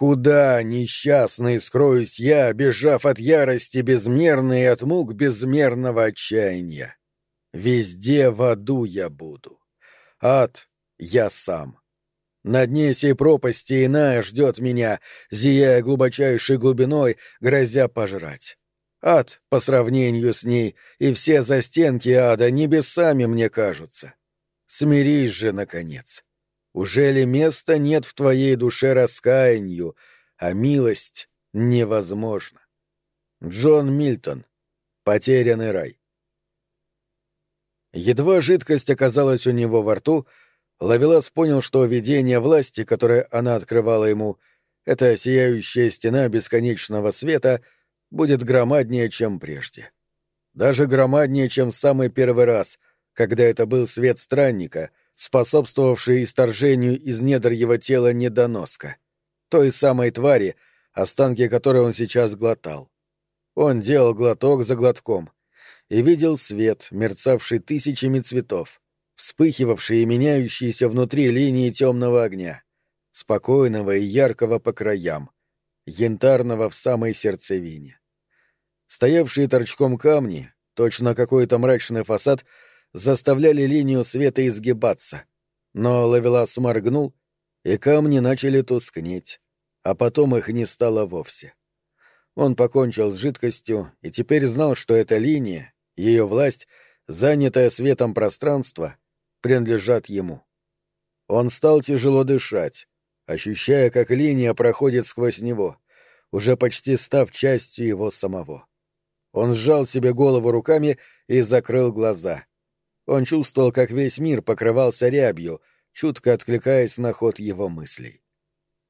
Куда, несчастный, скроюсь я, бежав от ярости безмерной и от мук безмерного отчаяния? Везде в аду я буду. Ад — я сам. На дне сей пропасти иная ждет меня, зияя глубочайшей глубиной, грозя пожрать. Ад, по сравнению с ней, и все застенки ада небесами мне кажутся. Смирись же, наконец. Уже ли места нет в твоей душе раскаянию, а милость невозможна? Джон Мильтон. Потерянный рай. Едва жидкость оказалась у него во рту, Лавелас понял, что видение власти, которое она открывала ему, эта сияющая стена бесконечного света, будет громаднее, чем прежде. Даже громаднее, чем в самый первый раз, когда это был свет странника, способствовавший исторжению из недр его тела недоноска, той самой твари, останки которой он сейчас глотал. Он делал глоток за глотком и видел свет, мерцавший тысячами цветов, вспыхивавший и меняющийся внутри линии темного огня, спокойного и яркого по краям, янтарного в самой сердцевине. Стоявшие торчком камни, точно какой-то мрачный фасад — заставляли линию света изгибаться. Но Лавелас моргнул, и камни начали тускнеть, а потом их не стало вовсе. Он покончил с жидкостью и теперь знал, что эта линия, ее власть, занятая светом пространства, принадлежат ему. Он стал тяжело дышать, ощущая, как линия проходит сквозь него, уже почти став частью его самого. Он сжал себе голову руками и закрыл глаза. Он чувствовал, как весь мир покрывался рябью, чутко откликаясь на ход его мыслей.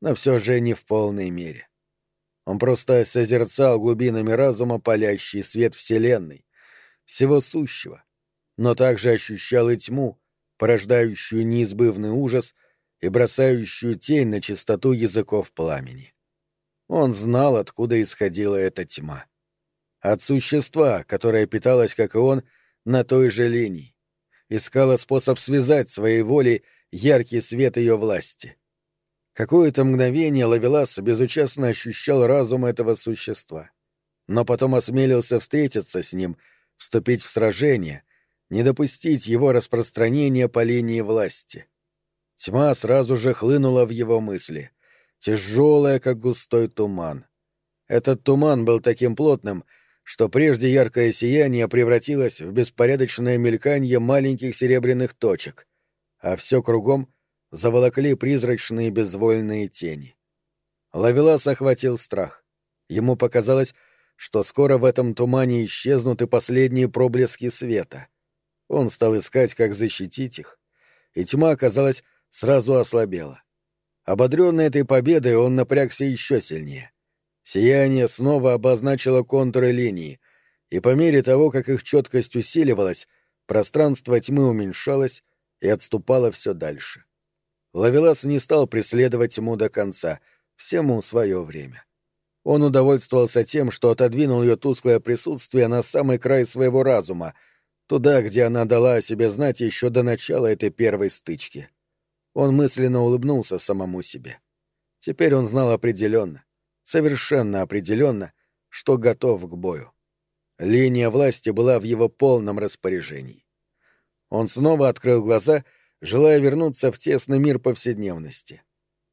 Но все же не в полной мере. Он просто созерцал глубинами разума палящий свет Вселенной, всего сущего, но также ощущал и тьму, порождающую неизбывный ужас и бросающую тень на чистоту языков пламени. Он знал, откуда исходила эта тьма. От существа, которое питалось, как и он, на той же линии, искала способ связать своей волей яркий свет ее власти. Какое-то мгновение Лавелас безучастно ощущал разум этого существа, но потом осмелился встретиться с ним, вступить в сражение, не допустить его распространения по линии власти. Тьма сразу же хлынула в его мысли, тяжелая, как густой туман. Этот туман был таким плотным, что прежде яркое сияние превратилось в беспорядочное мельканье маленьких серебряных точек, а все кругом заволокли призрачные безвольные тени. Лавелас охватил страх. Ему показалось, что скоро в этом тумане исчезнут и последние проблески света. Он стал искать, как защитить их, и тьма, казалось, сразу ослабела. Ободренный этой победой, он напрягся еще сильнее — Сияние снова обозначило контуры линии, и по мере того, как их четкость усиливалась, пространство тьмы уменьшалось и отступало все дальше. Лавелас не стал преследовать тьму до конца, всему свое время. Он удовольствовался тем, что отодвинул ее тусклое присутствие на самый край своего разума, туда, где она дала о себе знать еще до начала этой первой стычки. Он мысленно улыбнулся самому себе. Теперь он знал определенно совершенно определенно, что готов к бою. Линия власти была в его полном распоряжении. Он снова открыл глаза, желая вернуться в тесный мир повседневности.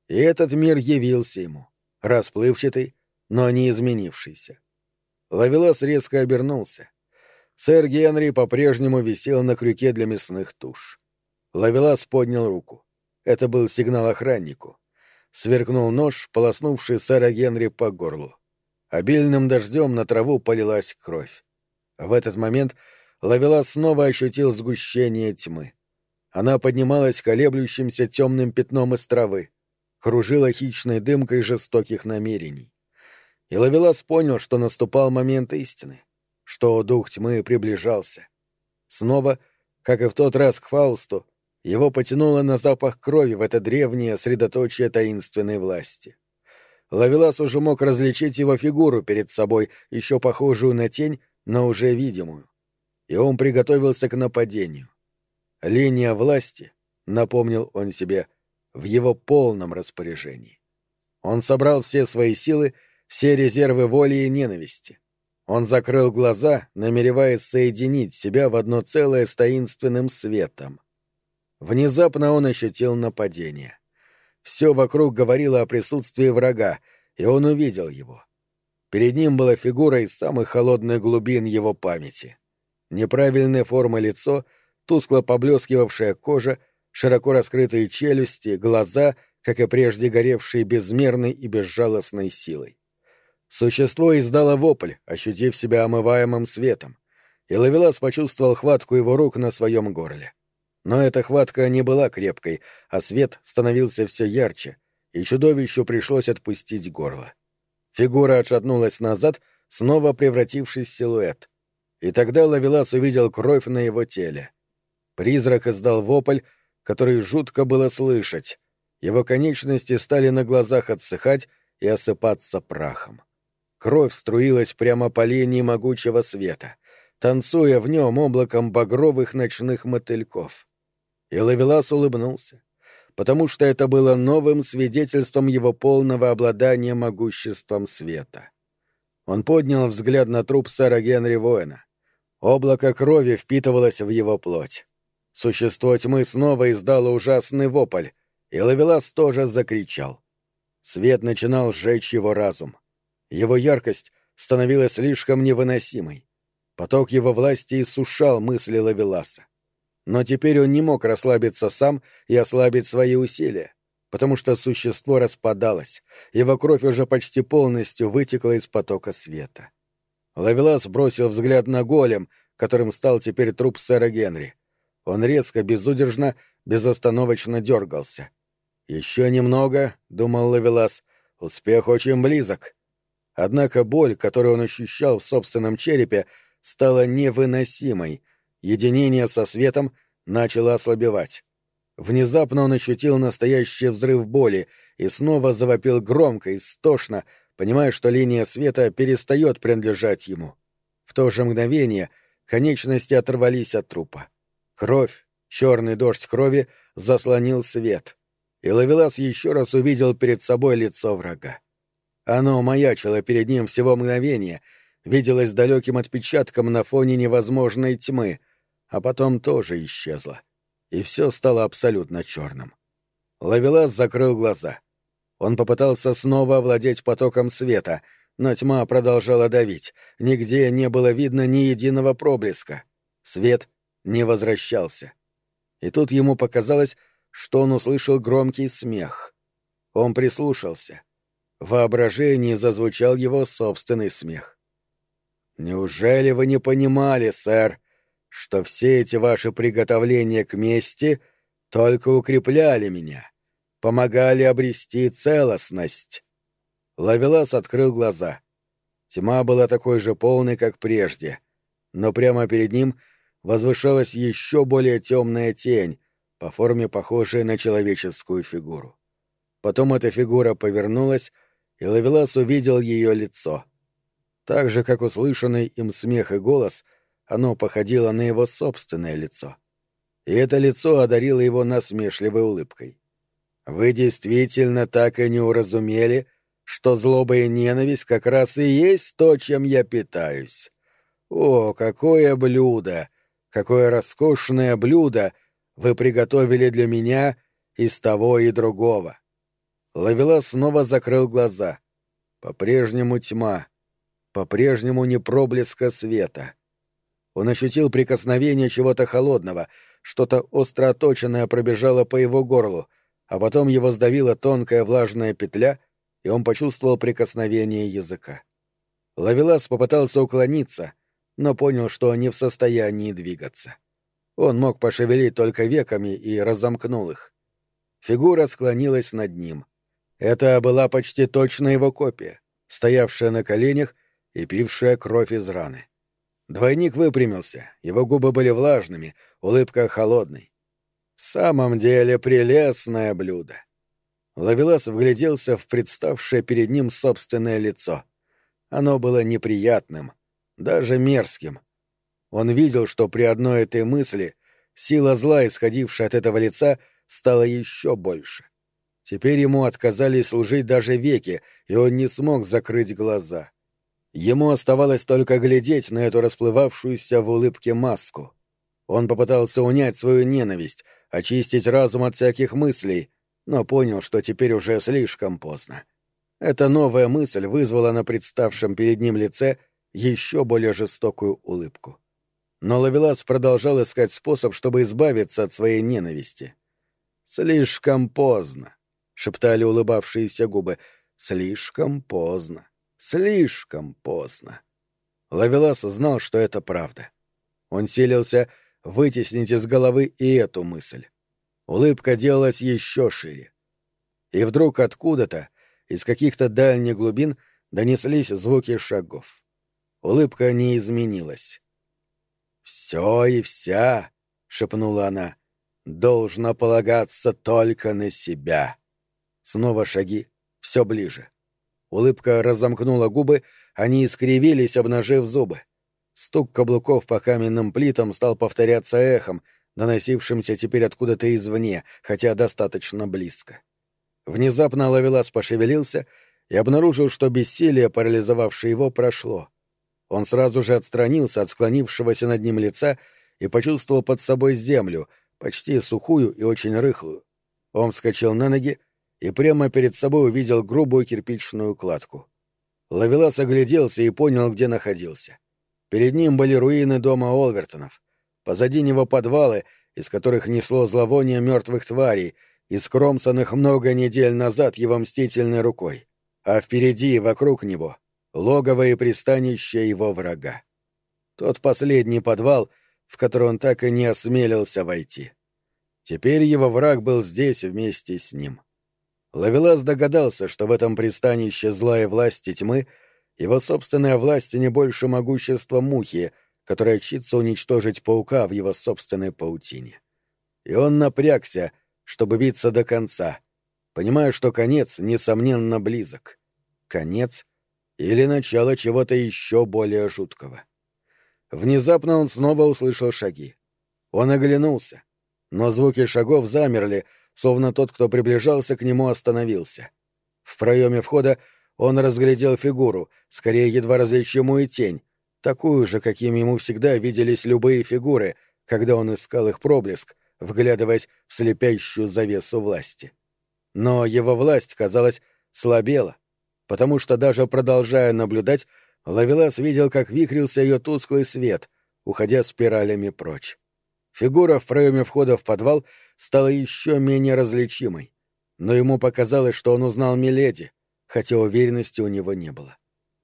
И этот мир явился ему, расплывчатый, но не изменившийся. Лавелас резко обернулся. Сэр Генри по-прежнему висел на крюке для мясных туш. Лавелас поднял руку. Это был сигнал охраннику сверкнул нож, полоснувший сэра Генри по горлу. Обильным дождем на траву полилась кровь. В этот момент Лавела снова ощутил сгущение тьмы. Она поднималась колеблющимся темным пятном из травы, кружила хищной дымкой жестоких намерений. И Лавелас понял, что наступал момент истины, что дух тьмы приближался. Снова, как и в тот раз к Фаусту, его потянуло на запах крови в это древнее средоточие таинственной власти. Лавелас уже мог различить его фигуру перед собой, еще похожую на тень, но уже видимую. И он приготовился к нападению. Линия власти, напомнил он себе, в его полном распоряжении. Он собрал все свои силы, все резервы воли и ненависти. Он закрыл глаза, намереваясь соединить себя в одно целое с таинственным светом. Внезапно он ощутил нападение. Все вокруг говорило о присутствии врага, и он увидел его. Перед ним была фигура из самых холодных глубин его памяти. Неправильная форма лицо, тускло поблескивавшая кожа, широко раскрытые челюсти, глаза, как и прежде горевшие безмерной и безжалостной силой. Существо издало вопль, ощутив себя омываемым светом, и Лавелас почувствовал хватку его рук на своем горле. Но эта хватка не была крепкой, а свет становился все ярче, и чудовищу пришлось отпустить горло. Фигура отшатнулась назад, снова превратившись в силуэт. И тогда Лавелас увидел кровь на его теле. Призрак издал вопль, который жутко было слышать. Его конечности стали на глазах отсыхать и осыпаться прахом. Кровь струилась прямо по линии могучего света, танцуя в нем облаком багровых ночных мотыльков. И Лавелас улыбнулся, потому что это было новым свидетельством его полного обладания могуществом света. Он поднял взгляд на труп сэра Генри Воэна. Облако крови впитывалось в его плоть. Существо тьмы снова издало ужасный вопль, и Лавелас тоже закричал. Свет начинал сжечь его разум. Его яркость становилась слишком невыносимой. Поток его власти иссушал мысли Лавеласа. Но теперь он не мог расслабиться сам и ослабить свои усилия, потому что существо распадалось, его кровь уже почти полностью вытекла из потока света. Лавелас бросил взгляд на голем, которым стал теперь труп сэра Генри. Он резко, безудержно, безостановочно дергался. «Еще немного», — думал Лавелас, — «успех очень близок». Однако боль, которую он ощущал в собственном черепе, стала невыносимой. Единение со светом начало ослабевать. Внезапно он ощутил настоящий взрыв боли и снова завопил громко, и истошно, понимая, что линия света перестает принадлежать ему. В то же мгновение конечности оторвались от трупа. Кровь, черный дождь крови, заслонил свет. И Лавелас еще раз увидел перед собой лицо врага. Оно маячило перед ним всего мгновения, виделось далеким отпечатком на фоне невозможной тьмы, а потом тоже исчезло. И все стало абсолютно черным. Лавелас закрыл глаза. Он попытался снова овладеть потоком света, но тьма продолжала давить. Нигде не было видно ни единого проблеска. Свет не возвращался. И тут ему показалось, что он услышал громкий смех. Он прислушался. В воображении зазвучал его собственный смех. «Неужели вы не понимали, сэр, что все эти ваши приготовления к мести только укрепляли меня, помогали обрести целостность?» Лавелас открыл глаза. Тьма была такой же полной, как прежде, но прямо перед ним возвышалась еще более темная тень, по форме похожая на человеческую фигуру. Потом эта фигура повернулась, и Лавелас увидел ее лицо. Так же, как услышанный им смех и голос, оно походило на его собственное лицо. И это лицо одарило его насмешливой улыбкой. «Вы действительно так и не уразумели, что злоба и ненависть как раз и есть то, чем я питаюсь. О, какое блюдо! Какое роскошное блюдо вы приготовили для меня из того и другого!» Лавела снова закрыл глаза. По-прежнему тьма. По-прежнему не проблеска света. Он ощутил прикосновение чего-то холодного, что-то остро оточенное пробежало по его горлу, а потом его сдавила тонкая влажная петля, и он почувствовал прикосновение языка. Лавелас попытался уклониться, но понял, что не в состоянии двигаться. Он мог пошевелить только веками и разомкнул их. Фигура склонилась над ним — это была почти точно его копия, стоявшая на коленях и пившая кровь из раны. Двойник выпрямился, его губы были влажными, улыбка холодной. В самом деле прелестное блюдо. Лавелас вгляделся в представшее перед ним собственное лицо. Оно было неприятным, даже мерзким. Он видел, что при одной этой мысли сила зла, исходившая от этого лица, стала еще больше — Теперь ему отказали служить даже веки, и он не смог закрыть глаза. Ему оставалось только глядеть на эту расплывавшуюся в улыбке маску. Он попытался унять свою ненависть, очистить разум от всяких мыслей, но понял, что теперь уже слишком поздно. Эта новая мысль вызвала на представшем перед ним лице еще более жестокую улыбку. Но Лавелас продолжал искать способ, чтобы избавиться от своей ненависти. «Слишком поздно», — шептали улыбавшиеся губы. «Слишком поздно. Слишком поздно». Лавелас знал, что это правда. Он силился вытеснить из головы и эту мысль. Улыбка делалась еще шире. И вдруг откуда-то, из каких-то дальних глубин, донеслись звуки шагов. Улыбка не изменилась. «Все и вся», — шепнула она, — «должно полагаться только на себя». Снова шаги, все ближе. Улыбка разомкнула губы, они искривились, обнажив зубы. Стук каблуков по каменным плитам стал повторяться эхом, доносившимся теперь откуда-то извне, хотя достаточно близко. Внезапно Лавелас пошевелился и обнаружил, что бессилие, парализовавшее его, прошло. Он сразу же отстранился от склонившегося над ним лица и почувствовал под собой землю, почти сухую и очень рыхлую. Он вскочил на ноги и прямо перед собой увидел грубую кирпичную кладку. Лавелас огляделся и понял, где находился. Перед ним были руины дома Олвертонов. Позади него подвалы, из которых несло зловоние мертвых тварей, искромсанных много недель назад его мстительной рукой. А впереди и вокруг него — логово и пристанище его врага. Тот последний подвал, в который он так и не осмелился войти. Теперь его враг был здесь вместе с ним. Лавелас догадался, что в этом пристанище зла и власти тьмы — его собственная власть не больше могущества мухи, которая чится уничтожить паука в его собственной паутине. И он напрягся, чтобы биться до конца, понимая, что конец, несомненно, близок. Конец или начало чего-то еще более жуткого. Внезапно он снова услышал шаги. Он оглянулся, но звуки шагов замерли, словно тот, кто приближался к нему, остановился. В проеме входа он разглядел фигуру, скорее едва различимую тень, такую же, каким ему всегда виделись любые фигуры, когда он искал их проблеск, вглядываясь в слепящую завесу власти. Но его власть, казалось, слабела, потому что даже продолжая наблюдать, Лавелас видел, как вихрился ее тусклый свет, уходя спиралями прочь. Фигура в проеме входа в подвал стала еще менее различимой, но ему показалось, что он узнал Миледи, хотя уверенности у него не было.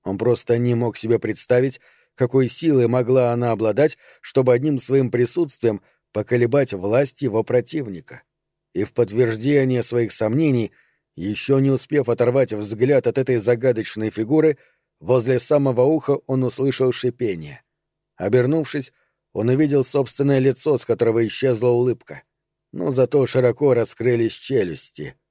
Он просто не мог себе представить, какой силой могла она обладать, чтобы одним своим присутствием поколебать власть его противника. И в подтверждение своих сомнений, еще не успев оторвать взгляд от этой загадочной фигуры, возле самого уха он услышал шипение. Обернувшись, он увидел собственное лицо, с которого исчезла улыбка. Но зато широко раскрылись челюсти —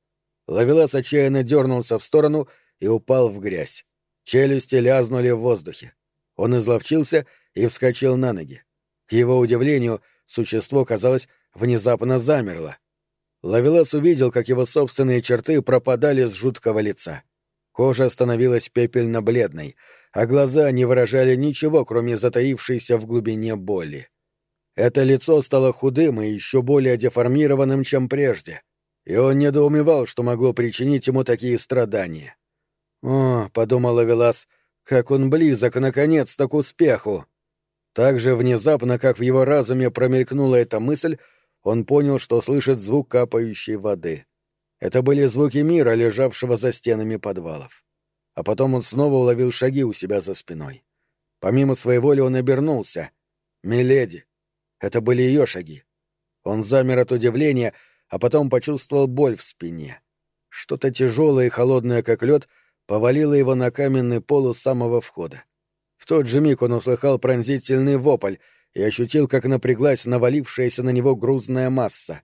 Лавелас отчаянно дернулся в сторону и упал в грязь. Челюсти лязнули в воздухе. Он изловчился и вскочил на ноги. К его удивлению, существо, казалось, внезапно замерло. Лавелас увидел, как его собственные черты пропадали с жуткого лица. Кожа становилась пепельно-бледной, а глаза не выражали ничего, кроме затаившейся в глубине боли. Это лицо стало худым и еще более деформированным, чем прежде — и он недоумевал, что могло причинить ему такие страдания. «О», — подумал Авелас, — «как он близок, наконец-то, к успеху!» Так же внезапно, как в его разуме промелькнула эта мысль, он понял, что слышит звук капающей воды. Это были звуки мира, лежавшего за стенами подвалов. А потом он снова уловил шаги у себя за спиной. Помимо своей воли он обернулся. «Миледи!» Это были ее шаги. Он замер от удивления — а потом почувствовал боль в спине. Что-то тяжелое и холодное, как лед, повалило его на каменный пол у самого входа. В тот же миг он услыхал пронзительный вопль и ощутил, как напряглась навалившаяся на него грузная масса.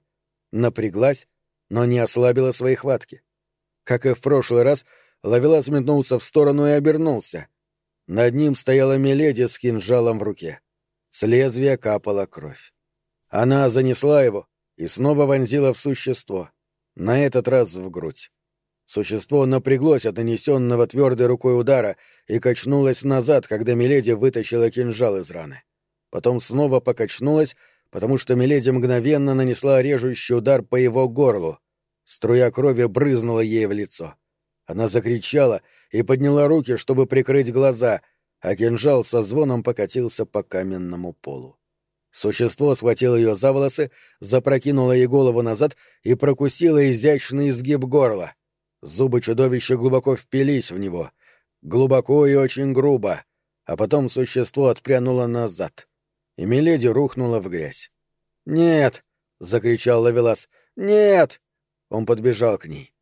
Напряглась, но не ослабила своей хватки. Как и в прошлый раз, Лавелас метнулся в сторону и обернулся. Над ним стояла Меледи с кинжалом в руке. С лезвия капала кровь. Она занесла его, и снова вонзила в существо. На этот раз в грудь. Существо напряглось от нанесенного твердой рукой удара и качнулось назад, когда Миледи вытащила кинжал из раны. Потом снова покачнулась, потому что Миледи мгновенно нанесла режущий удар по его горлу. Струя крови брызнула ей в лицо. Она закричала и подняла руки, чтобы прикрыть глаза, а кинжал со звоном покатился по каменному полу. Существо схватило ее за волосы, запрокинуло ей голову назад и прокусило изящный изгиб горла. Зубы чудовища глубоко впились в него. Глубоко и очень грубо. А потом существо отпрянуло назад. И Миледи рухнула в грязь. «Нет!» — закричал Лавелас. «Нет!» Он подбежал к ней.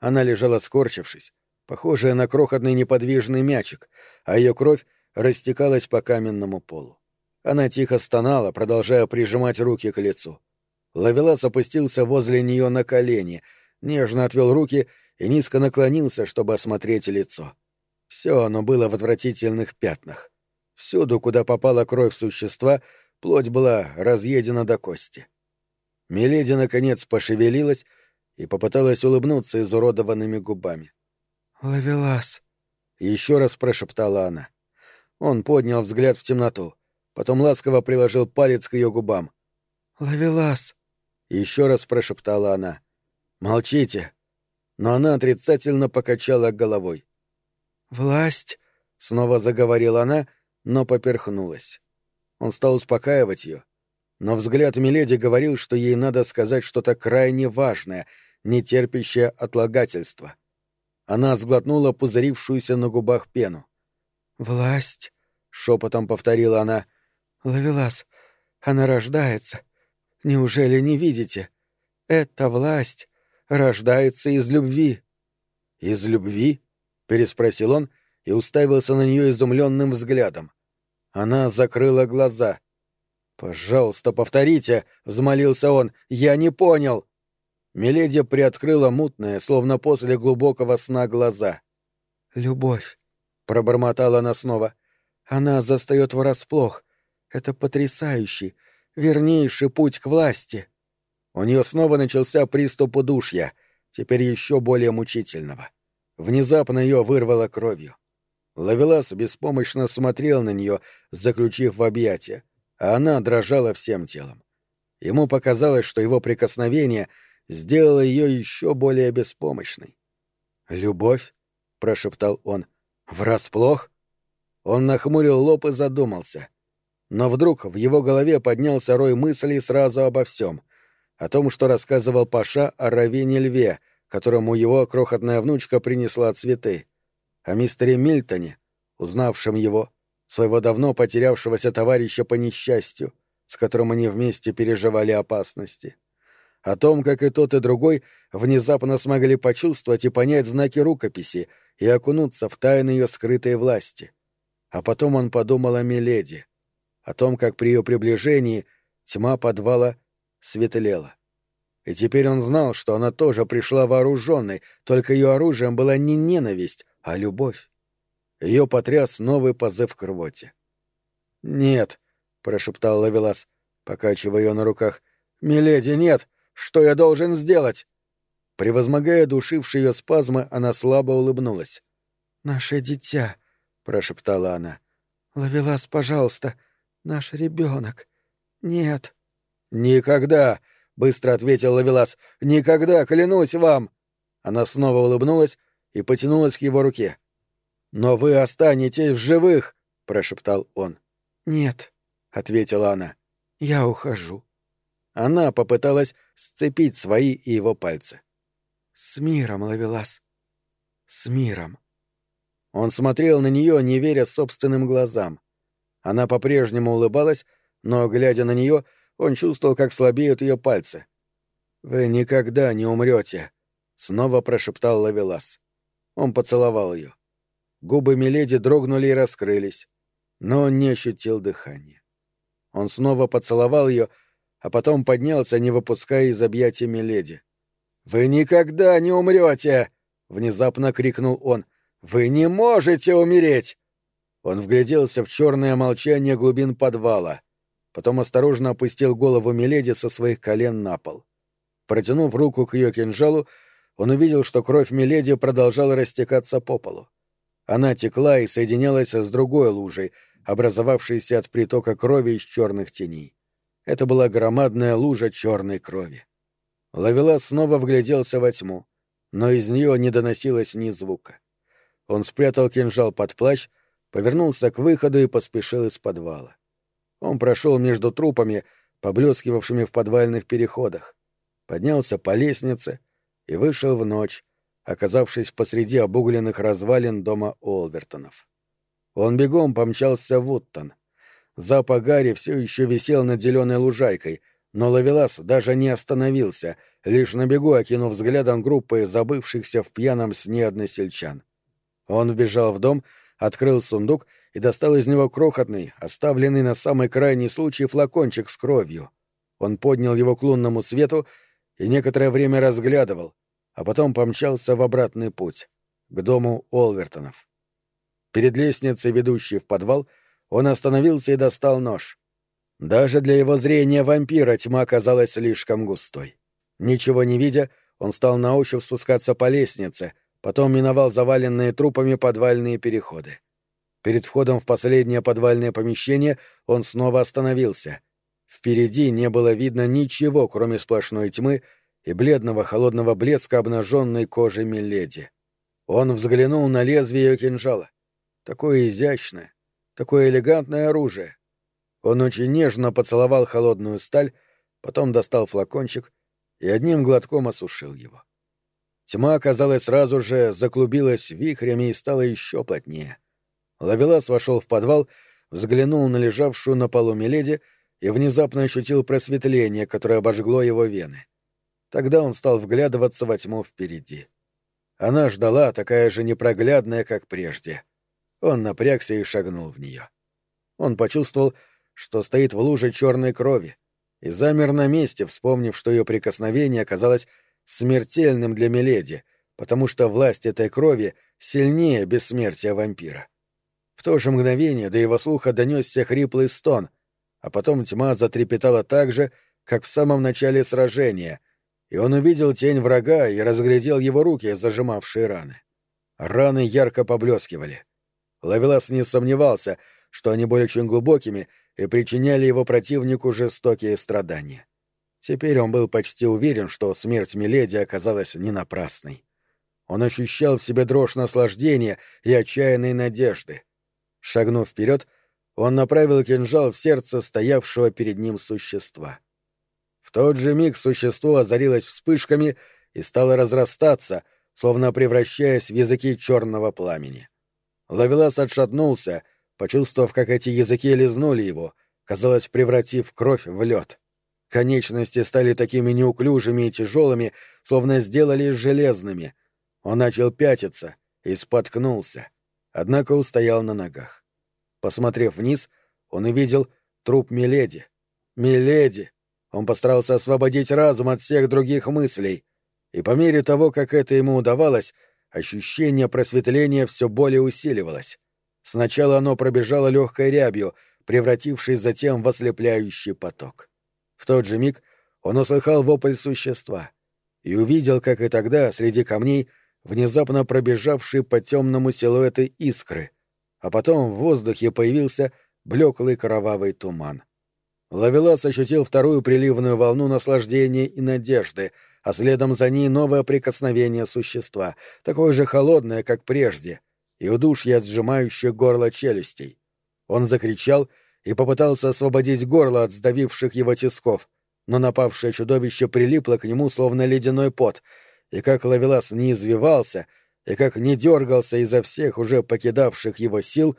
Она лежала скорчившись, похожая на крохотный неподвижный мячик, а ее кровь растекалась по каменному полу. Она тихо стонала, продолжая прижимать руки к лицу. Лавелас опустился возле нее на колени, нежно отвел руки и низко наклонился, чтобы осмотреть лицо. Все оно было в отвратительных пятнах. Всюду, куда попала кровь существа, плоть была разъедена до кости. Миледи, наконец, пошевелилась и попыталась улыбнуться изуродованными губами. «Ловелас!» — еще раз прошептала она. Он поднял взгляд в темноту, потом ласково приложил палец к ее губам. «Ловелас!» — еще раз прошептала она. «Молчите!» но она отрицательно покачала головой. «Власть!» — снова заговорила она, но поперхнулась. Он стал успокаивать ее, но взгляд Миледи говорил, что ей надо сказать что-то крайне важное, не терпящее отлагательства. Она сглотнула пузырившуюся на губах пену. «Власть!» — шепотом повторила она. «Лавелас, она рождается. Неужели не видите? Это власть рождается из любви. Из любви? переспросил он и уставился на нее изумленным взглядом. Она закрыла глаза. Пожалуйста, повторите, взмолился он. Я не понял. Миледи приоткрыла мутное, словно после глубокого сна глаза. Любовь, пробормотала она снова. Она застает врасплох. Это потрясающий, вернейший путь к власти. У нее снова начался приступ удушья, теперь еще более мучительного. Внезапно ее вырвало кровью. Лавелас беспомощно смотрел на нее, заключив в объятия, а она дрожала всем телом. Ему показалось, что его прикосновение сделало ее еще более беспомощной. «Любовь?» — прошептал он. «Врасплох?» Он нахмурил лоб и задумался. Но вдруг в его голове поднялся рой мыслей сразу обо всем — о том, что рассказывал Паша о Равине Льве, которому его крохотная внучка принесла цветы, о мистере Мильтоне, узнавшем его, своего давно потерявшегося товарища по несчастью, с которым они вместе переживали опасности, о том, как и тот, и другой внезапно смогли почувствовать и понять знаки рукописи и окунуться в тайны ее скрытой власти. А потом он подумал о Миледи, о том, как при ее приближении тьма подвала светлело. И теперь он знал, что она тоже пришла вооруженной, только ее оружием была не ненависть, а любовь. Ее потряс новый позыв к рвоте. «Нет», — прошептал Лавелас, покачивая ее на руках. «Миледи, нет! Что я должен сделать?» Превозмогая душившие ее спазмы, она слабо улыбнулась. «Наше дитя», — прошептала она. «Лавелас, пожалуйста, наш ребенок. Нет». «Никогда!» — быстро ответил Лавелас. «Никогда, клянусь вам!» Она снова улыбнулась и потянулась к его руке. «Но вы останетесь в живых!» — прошептал он. «Нет», — ответила она. «Я ухожу». Она попыталась сцепить свои и его пальцы. «С миром, Лавелас. С миром». Он смотрел на нее, не веря собственным глазам. Она по-прежнему улыбалась, но, глядя на нее, он чувствовал, как слабеют ее пальцы. «Вы никогда не умрете», — снова прошептал Лавелас. Он поцеловал ее. Губы Миледи дрогнули и раскрылись, но он не ощутил дыхания. Он снова поцеловал ее, а потом поднялся, не выпуская из объятий Миледи. «Вы никогда не умрете!» — внезапно крикнул он. «Вы не можете умереть!» Он вгляделся в черное молчание глубин подвала потом осторожно опустил голову Миледи со своих колен на пол. Протянув руку к ее кинжалу, он увидел, что кровь Миледи продолжала растекаться по полу. Она текла и соединялась с другой лужей, образовавшейся от притока крови из черных теней. Это была громадная лужа черной крови. Лавела снова вгляделся во тьму, но из нее не доносилось ни звука. Он спрятал кинжал под плащ, повернулся к выходу и поспешил из подвала. Он прошел между трупами, поблескивавшими в подвальных переходах, поднялся по лестнице и вышел в ночь, оказавшись посреди обугленных развалин дома Олвертонов. Он бегом помчался в Уттон. Запах Гарри все еще висел над зеленой лужайкой, но Лавелас даже не остановился, лишь на бегу окинув взглядом группы забывшихся в пьяном сне односельчан. Он вбежал в дом, открыл сундук и достал из него крохотный, оставленный на самый крайний случай флакончик с кровью. Он поднял его к лунному свету и некоторое время разглядывал, а потом помчался в обратный путь, к дому Олвертонов. Перед лестницей, ведущей в подвал, он остановился и достал нож. Даже для его зрения вампира тьма оказалась слишком густой. Ничего не видя, он стал на ощупь спускаться по лестнице, потом миновал заваленные трупами подвальные переходы. Перед входом в последнее подвальное помещение он снова остановился. Впереди не было видно ничего, кроме сплошной тьмы и бледного холодного блеска обнаженной кожи Миледи. Он взглянул на лезвие ее кинжала. Такое изящное, такое элегантное оружие. Он очень нежно поцеловал холодную сталь, потом достал флакончик и одним глотком осушил его. Тьма, казалось, сразу же заклубилась вихрями и стала еще плотнее. Лавелас вошел в подвал, взглянул на лежавшую на полу Миледи и внезапно ощутил просветление, которое обожгло его вены. Тогда он стал вглядываться во тьму впереди. Она ждала, такая же непроглядная, как прежде. Он напрягся и шагнул в нее. Он почувствовал, что стоит в луже черной крови, и замер на месте, вспомнив, что ее прикосновение оказалось смертельным для Миледи, потому что власть этой крови сильнее бессмертия вампира то же мгновение до его слуха донесся хриплый стон, а потом тьма затрепетала так же, как в самом начале сражения, и он увидел тень врага и разглядел его руки, зажимавшие раны. Раны ярко поблескивали. Лавелас не сомневался, что они были очень глубокими и причиняли его противнику жестокие страдания. Теперь он был почти уверен, что смерть Миледи оказалась не напрасной. Он ощущал в себе дрожь наслаждения и отчаянной надежды. Шагнув вперед, он направил кинжал в сердце стоявшего перед ним существа. В тот же миг существо озарилось вспышками и стало разрастаться, словно превращаясь в языки черного пламени. Лавелас отшатнулся, почувствовав, как эти языки лизнули его, казалось, превратив кровь в лед. Конечности стали такими неуклюжими и тяжелыми, словно сделались железными. Он начал пятиться и споткнулся однако устоял на ногах. Посмотрев вниз, он увидел труп Миледи. Миледи! Он постарался освободить разум от всех других мыслей, и по мере того, как это ему удавалось, ощущение просветления все более усиливалось. Сначала оно пробежало легкой рябью, превратившись затем в ослепляющий поток. В тот же миг он услыхал вопль существа и увидел, как и тогда, среди камней, внезапно пробежавшие по темному силуэты искры, а потом в воздухе появился блеклый кровавый туман. Лавелас ощутил вторую приливную волну наслаждения и надежды, а следом за ней новое прикосновение существа, такое же холодное, как прежде, и удушье, сжимающее горло челюстей. Он закричал и попытался освободить горло от сдавивших его тисков, но напавшее чудовище прилипло к нему словно ледяной пот — и как Лавелас не извивался, и как не дергался изо всех уже покидавших его сил,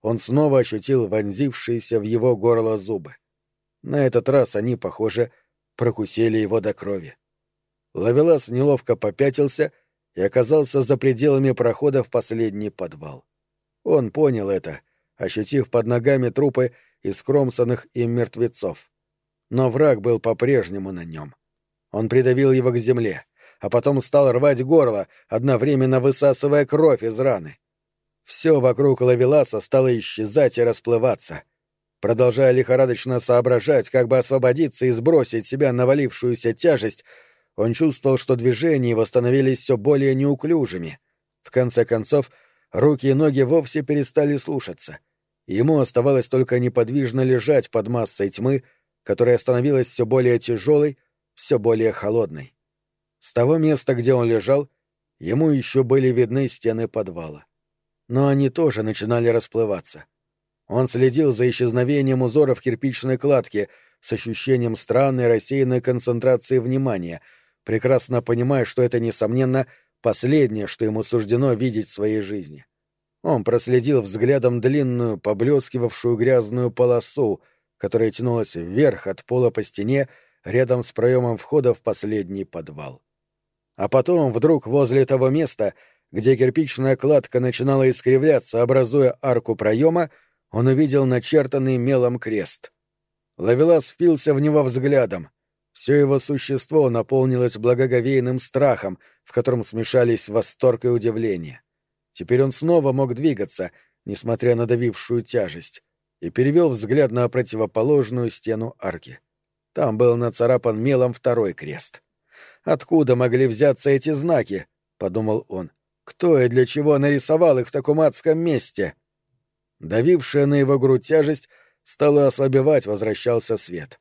он снова ощутил вонзившиеся в его горло зубы. На этот раз они, похоже, прокусили его до крови. Лавелас неловко попятился и оказался за пределами прохода в последний подвал. Он понял это, ощутив под ногами трупы искромсанных им мертвецов. Но враг был по-прежнему на нем. Он придавил его к земле — а потом стал рвать горло, одновременно высасывая кровь из раны. Все вокруг Лавеласа стало исчезать и расплываться. Продолжая лихорадочно соображать, как бы освободиться и сбросить себя навалившуюся тяжесть, Он чувствовал, что движения его становились все более неуклюжими. В конце концов, руки и ноги вовсе перестали слушаться. Ему оставалось только неподвижно лежать под массой тьмы, которая становилась все более тяжелой, все более холодной. С того места, где он лежал, ему еще были видны стены подвала. Но они тоже начинали расплываться. Он следил за исчезновением узоров кирпичной кладки с ощущением странной рассеянной концентрации внимания, прекрасно понимая, что это, несомненно, последнее, что ему суждено видеть в своей жизни. Он проследил взглядом длинную, поблескивавшую грязную полосу, которая тянулась вверх от пола по стене, рядом с проемом входа в последний подвал. А потом, вдруг, возле того места, где кирпичная кладка начинала искривляться, образуя арку проема, он увидел начертанный мелом крест. Лавелас впился в него взглядом. Все его существо наполнилось благоговейным страхом, в котором смешались восторг и удивление. Теперь он снова мог двигаться, несмотря на давившую тяжесть, и перевел взгляд на противоположную стену арки. Там был нацарапан мелом второй крест. «Откуда могли взяться эти знаки?» — подумал он. «Кто и для чего нарисовал их в таком адском месте?» Давившая на его грудь тяжесть стала ослабевать, возвращался свет.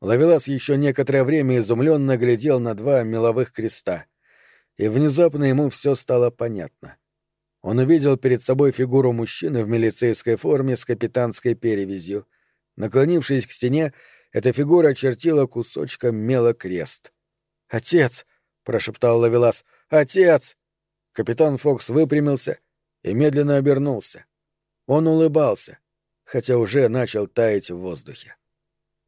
Лавелас еще некоторое время изумленно глядел на два меловых креста, и внезапно ему все стало понятно. Он увидел перед собой фигуру мужчины в милицейской форме с капитанской перевязью. Наклонившись к стене, эта фигура очертила кусочком мела крест. «Отец!» — прошептал Лавелас. «Отец!» Капитан Фокс выпрямился и медленно обернулся. Он улыбался, хотя уже начал таять в воздухе.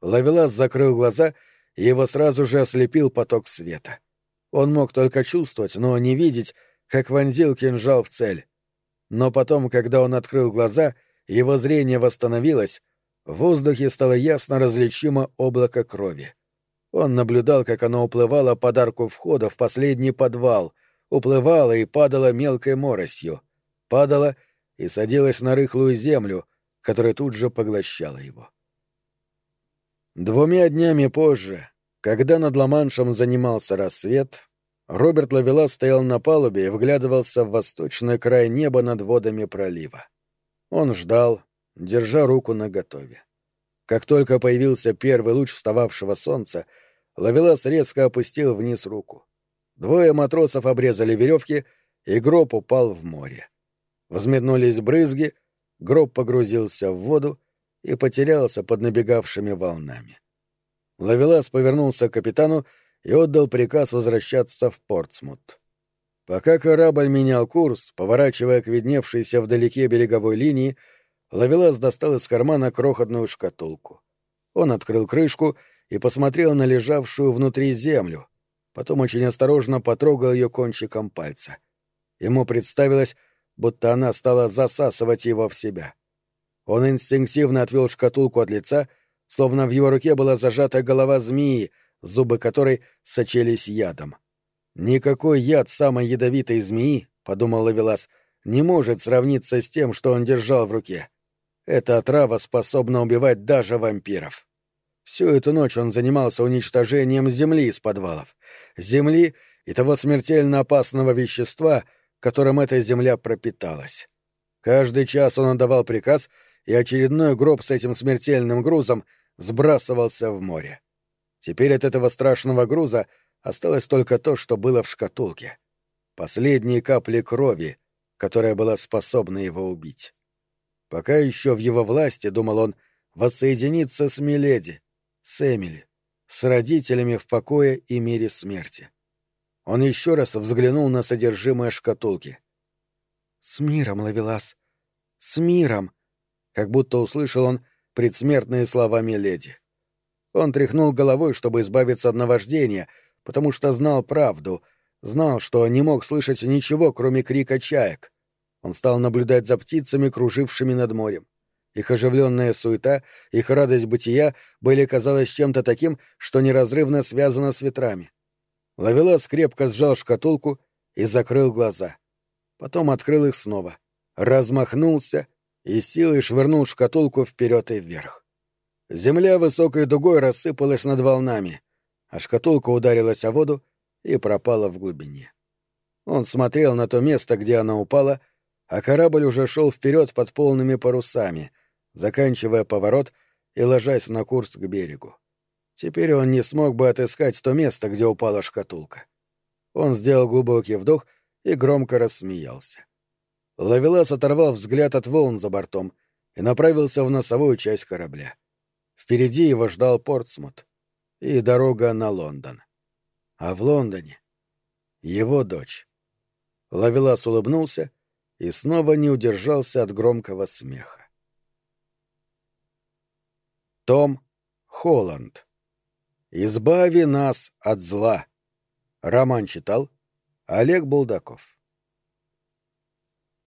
Лавелас закрыл глаза, и его сразу же ослепил поток света. Он мог только чувствовать, но не видеть, как вонзил кинжал в цель. Но потом, когда он открыл глаза, его зрение восстановилось, в воздухе стало ясно различимо облако крови. Он наблюдал, как оно уплывало под арку входа в последний подвал, уплывало и падало мелкой моросью. Падало — и садилась на рыхлую землю, которая тут же поглощала его. Двумя днями позже, когда над Ла-Маншем занимался рассвет, Роберт Лавела стоял на палубе и вглядывался в восточный край неба над водами пролива. Он ждал, держа руку наготове. Как только появился первый луч встававшего солнца, Лавелас резко опустил вниз руку. Двое матросов обрезали веревки, и гроб упал в море. Взметнулись брызги, гроб погрузился в воду и потерялся под набегавшими волнами. Лавелас повернулся к капитану и отдал приказ возвращаться в Портсмут. Пока корабль менял курс, поворачивая к видневшейся вдалеке береговой линии, Лавелас достал из кармана крохотную шкатулку. Он открыл крышку и посмотрел на лежавшую внутри землю, потом очень осторожно потрогал ее кончиком пальца. Ему представилось, будто она стала засасывать его в себя. Он инстинктивно отвел шкатулку от лица, словно в его руке была зажата голова змеи, зубы которой сочились ядом. «Никакой яд самой ядовитой змеи, — подумал Лавелас, — не может сравниться с тем, что он держал в руке. Эта отрава способна убивать даже вампиров». Всю эту ночь он занимался уничтожением земли из подвалов. Земли и того смертельно опасного вещества — которым эта земля пропиталась. Каждый час он отдавал приказ, и очередной гроб с этим смертельным грузом сбрасывался в море. Теперь от этого страшного груза осталось только то, что было в шкатулке. Последние капли крови, которая была способна его убить. Пока еще в его власти, думал он, воссоединиться с Миледи, с Эмили, с родителями в покое и мире смерти. Он еще раз взглянул на содержимое шкатулки. «С миром, Лавелас! С миром!» Как будто услышал он предсмертные слова Миледи. Он тряхнул головой, чтобы избавиться от наваждения, потому что знал правду, знал, что не мог слышать ничего, кроме крика чаек. Он стал наблюдать за птицами, кружившими над морем. Их оживленная суета, их радость бытия были, казалось, чем-то таким, что неразрывно связано с ветрами. Лавелас крепко сжал шкатулку и закрыл глаза. Потом открыл их снова, размахнулся и силой швырнул шкатулку вперед и вверх. Земля высокой дугой рассыпалась над волнами, а шкатулка ударилась о воду и пропала в глубине. Он смотрел на то место, где она упала, а корабль уже шел вперед под полными парусами, заканчивая поворот и ложась на курс к берегу. Теперь он не смог бы отыскать то место, где упала шкатулка. Он сделал глубокий вдох и громко рассмеялся. Лавелас оторвал взгляд от волн за бортом и направился в носовую часть корабля. Впереди его ждал Портсмут и дорога на Лондон. А в Лондоне его дочь. Лавелас улыбнулся и снова не удержался от громкого смеха. Том Холланд. «Избави нас от зла». Роман читал Олег Булдаков.